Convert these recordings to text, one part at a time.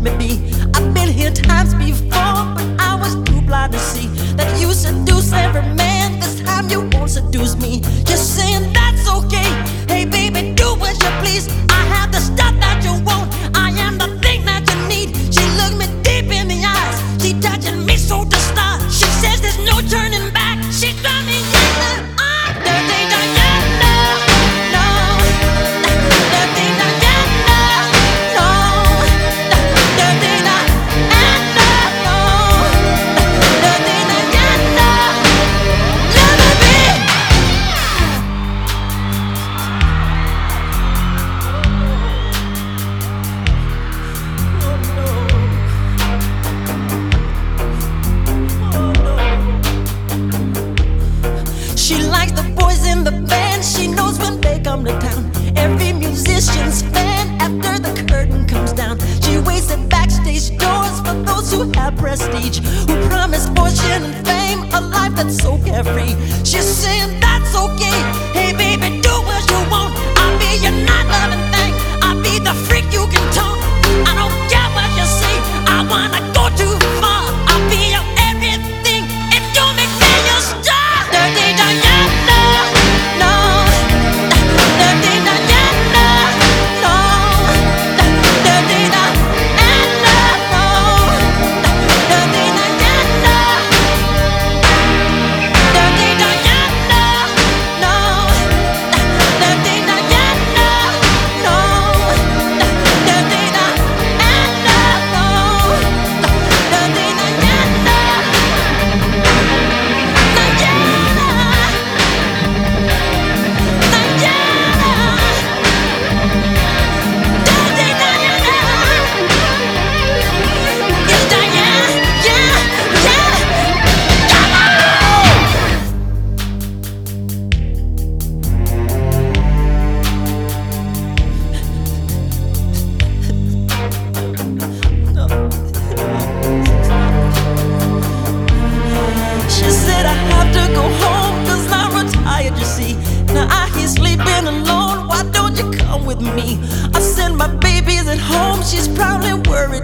Maybe. Come to town. Every musician's fan after the curtain comes down. She waits at backstage doors for those who have prestige, who promise fortune and fame, a life that's so carefree. She's saying that's okay. Hey, baby, do what you want.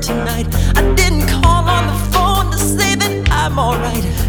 tonight. I didn't call on the phone to say that I'm alright.